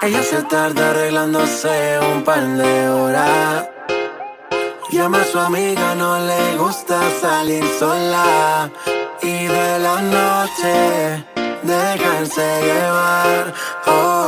Ella se tarda arreglándose un par de horas. Llama a su amiga, no le gusta salir sola. Y de la noche dejarse llevar. Oh.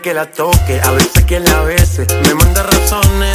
que la toque, a veces que la bese. Me manda razones